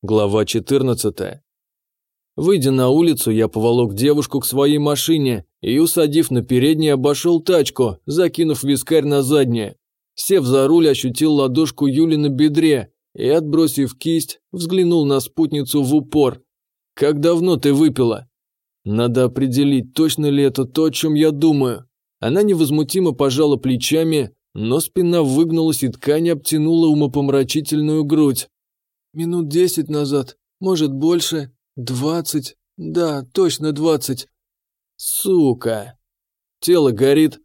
Глава 14. Выйдя на улицу, я поволок девушку к своей машине и, усадив на переднее, обошел тачку, закинув вискарь на заднее. Сев за руль, ощутил ладошку Юли на бедре и, отбросив кисть, взглянул на спутницу в упор. «Как давно ты выпила?» «Надо определить, точно ли это то, о чем я думаю». Она невозмутимо пожала плечами, но спина выгнулась и ткань обтянула умопомрачительную грудь. Минут десять назад, может больше, двадцать, да, точно двадцать. Сука. Тело горит.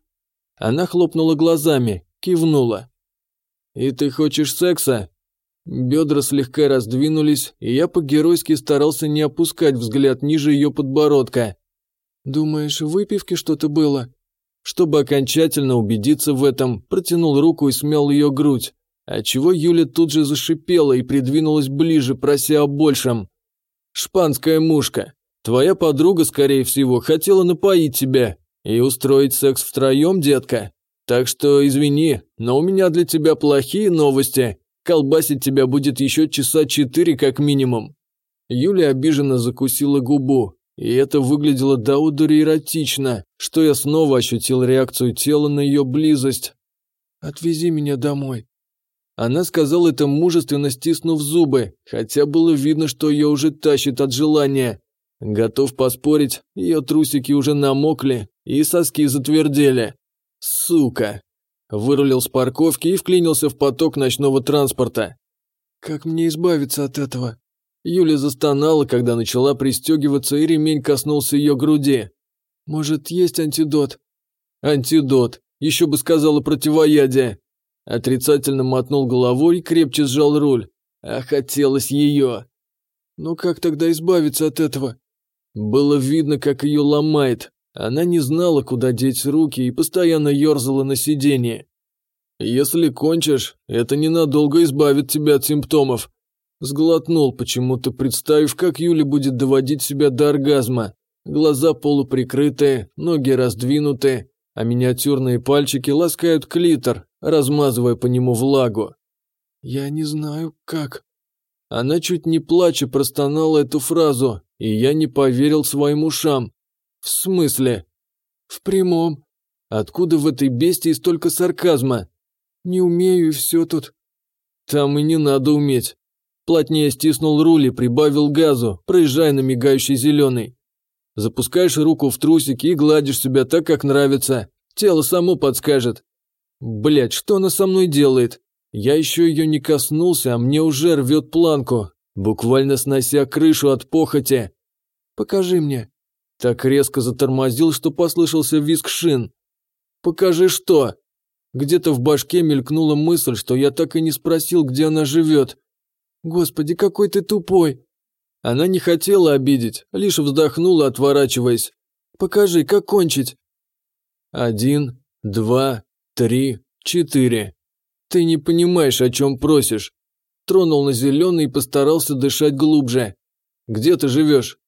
Она хлопнула глазами, кивнула. И ты хочешь секса? Бедра слегка раздвинулись, и я по-геройски старался не опускать взгляд ниже ее подбородка. «Думаешь, в выпивке что-то было?» Чтобы окончательно убедиться в этом, протянул руку и смял ее грудь. Отчего Юля тут же зашипела и придвинулась ближе, прося о большем. «Шпанская мушка, твоя подруга, скорее всего, хотела напоить тебя и устроить секс втроем, детка. Так что извини, но у меня для тебя плохие новости. Колбасить тебя будет еще часа четыре как минимум». Юля обиженно закусила губу, и это выглядело до удара эротично, что я снова ощутил реакцию тела на ее близость. «Отвези меня домой», она сказала это мужественно стиснув зубы, хотя было видно, что ее уже тащит от желания. Готов поспорить, ее трусики уже намокли и соски затвердели. Сука! Вырулил с парковки и вклинился в поток ночного транспорта. «Как мне избавиться от этого?» Юля застонала, когда начала пристегиваться, и ремень коснулся ее груди. «Может, есть антидот?» «Антидот. Еще бы сказала противоядие. Отрицательно мотнул головой и крепче сжал руль. А хотелось ее. Ну как тогда избавиться от этого? Было видно, как ее ломает. Она не знала, куда деть руки и постоянно ерзала на сиденье. «Если кончишь, это ненадолго избавит тебя от симптомов». Сглотнул, почему-то представив, как Юля будет доводить себя до оргазма. Глаза полуприкрытые, ноги раздвинуты, а миниатюрные пальчики ласкают клитор, размазывая по нему влагу. «Я не знаю, как...» Она чуть не плача простонала эту фразу, и я не поверил своим ушам. «В смысле?» «В прямом». «Откуда в этой бестии столько сарказма?» «Не умею, и все тут». «Там и не надо уметь». Плотнее стиснул руль и прибавил газу, проезжая на мигающий зеленый. Запускаешь руку в трусики и гладишь себя так, как нравится. Тело само подскажет. Блять, что она со мной делает? Я еще ее не коснулся, а мне уже рвет планку, буквально снося крышу от похоти. Покажи мне. Так резко затормозил, что послышался визг шин. Покажи что? Где-то в башке мелькнула мысль, что я так и не спросил, где она живет. Господи, какой ты тупой. Она не хотела обидеть, лишь вздохнула, отворачиваясь. Покажи, как кончить. Один, два, три, четыре. Ты не понимаешь, о чем просишь. Тронул на зеленый и постарался дышать глубже. Где ты живешь?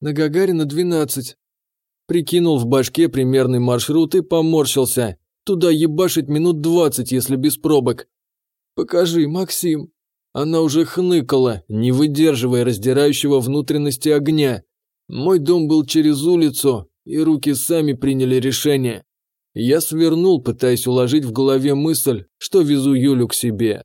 На Гагарина, двенадцать. Прикинул в башке примерный маршрут и поморщился. Туда ебашить минут двадцать, если без пробок. Покажи, Максим. Она уже хныкала, не выдерживая раздирающего внутренности огня. Мой дом был через улицу, и руки сами приняли решение. Я свернул, пытаясь уложить в голове мысль, что везу Юлю к себе.